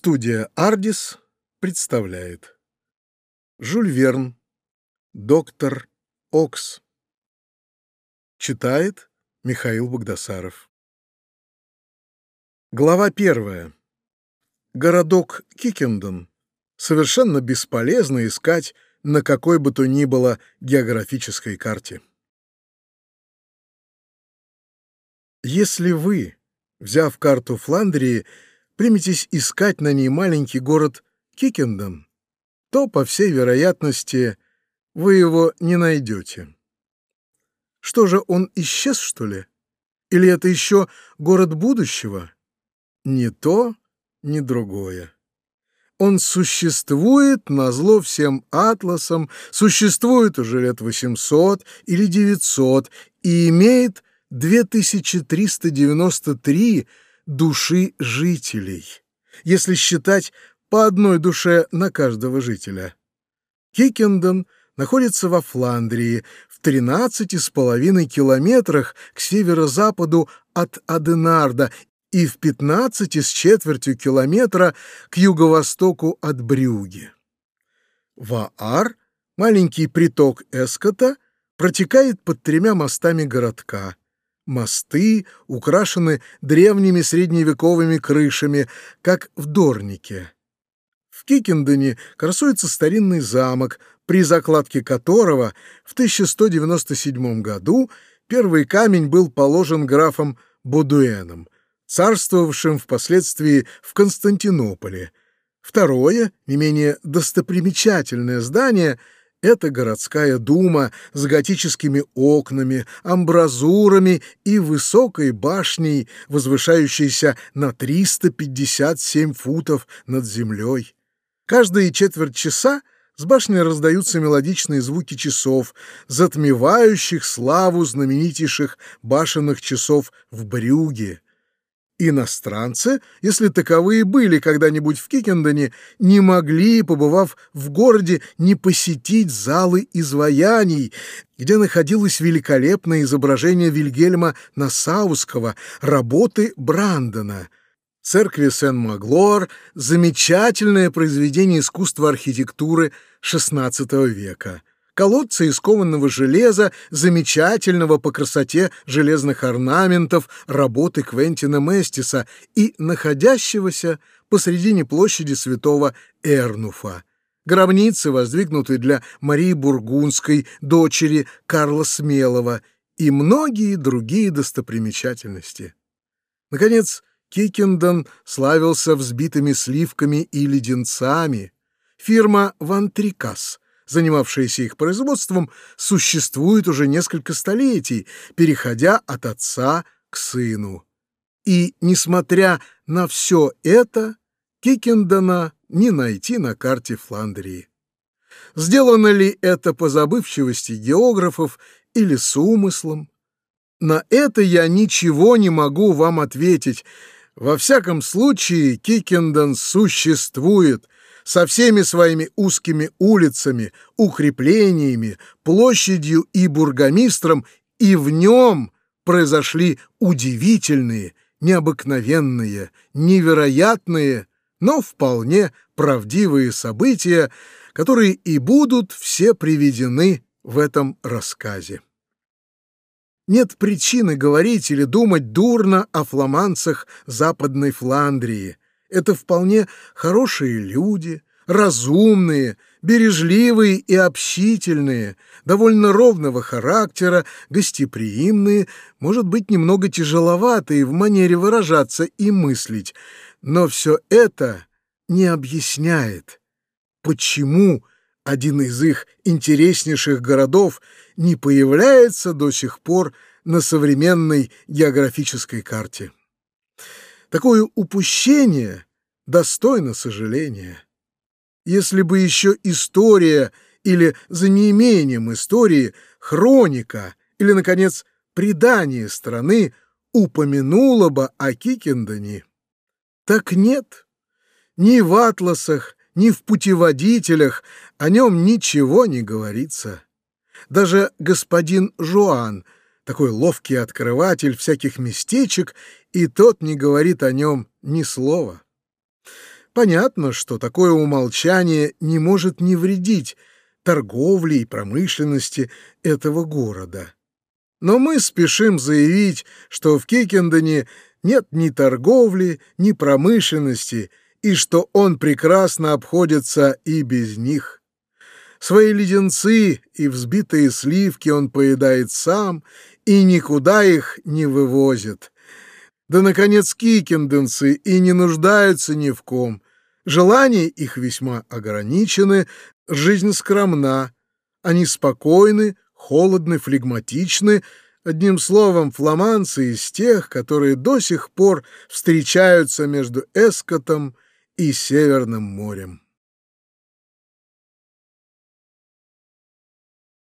Студия «Ардис» представляет Жюль Верн Доктор Окс Читает Михаил Богдасаров Глава первая. Городок Кикендон совершенно бесполезно искать на какой бы то ни было географической карте. Если вы, взяв карту Фландрии, приметесь искать на ней маленький город Кикендон, то, по всей вероятности, вы его не найдете. Что же, он исчез, что ли? Или это еще город будущего? Ни то, ни другое. Он существует на зло всем атласам, существует уже лет 800 или 900 и имеет 2393 души жителей, если считать по одной душе на каждого жителя. Кикендон находится во Фландрии, в 13,5 километрах к северо-западу от Аденарда и в 15 с четвертью километра к юго-востоку от Брюги. Ваар, маленький приток Эскота, протекает под тремя мостами городка — Мосты украшены древними средневековыми крышами, как в Дорнике. В Кикендене красуется старинный замок, при закладке которого в 1197 году первый камень был положен графом Бодуэном, царствовавшим впоследствии в Константинополе. Второе, не менее достопримечательное здание — это городская дума с готическими окнами, амбразурами и высокой башней, возвышающейся на 357 футов над землей. Каждые четверть часа с башни раздаются мелодичные звуки часов, затмевающих славу знаменитейших башенных часов в Брюге. Иностранцы, если таковые были когда-нибудь в Кикендоне, не могли, побывав в городе, не посетить залы изваяний, где находилось великолепное изображение Вильгельма Насауского, работы Брандона. Церкви Сен-Маглор — замечательное произведение искусства архитектуры XVI века колодца из кованого железа, замечательного по красоте железных орнаментов работы Квентина Местиса и находящегося посредине площади святого Эрнуфа. Гробницы, воздвигнутые для Марии Бургундской, дочери Карла Смелого, и многие другие достопримечательности. Наконец, Кикендон славился взбитыми сливками и леденцами. Фирма «Вантрикас» занимавшаяся их производством, существует уже несколько столетий, переходя от отца к сыну. И, несмотря на все это, Кикендона не найти на карте Фландрии. Сделано ли это по забывчивости географов или с умыслом? На это я ничего не могу вам ответить. Во всяком случае, Кикендон существует — со всеми своими узкими улицами, укреплениями, площадью и бургомистром, и в нем произошли удивительные, необыкновенные, невероятные, но вполне правдивые события, которые и будут все приведены в этом рассказе. Нет причины говорить или думать дурно о фламандцах Западной Фландрии – это вполне хорошие люди, разумные, бережливые и общительные, довольно ровного характера, гостеприимные, может быть, немного тяжеловатые в манере выражаться и мыслить, но все это не объясняет, почему один из их интереснейших городов не появляется до сих пор на современной географической карте. Такое упущение достойно сожаления. Если бы еще история или, за неимением истории, хроника или, наконец, предание страны упомянуло бы о Кикендоне. Так нет, ни в атласах, ни в путеводителях о нем ничего не говорится. Даже господин Жуан — такой ловкий открыватель всяких местечек, и тот не говорит о нем ни слова. Понятно, что такое умолчание не может не вредить торговле и промышленности этого города. Но мы спешим заявить, что в Кикендоне нет ни торговли, ни промышленности, и что он прекрасно обходится и без них. Свои леденцы и взбитые сливки он поедает сам и никуда их не вывозит. Да, наконец, кикенденцы и не нуждаются ни в ком. Желания их весьма ограничены, жизнь скромна. Они спокойны, холодны, флегматичны, одним словом, фламанцы из тех, которые до сих пор встречаются между Эскотом и Северным морем.